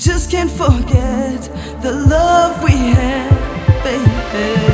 Just can't forget the love we had, baby.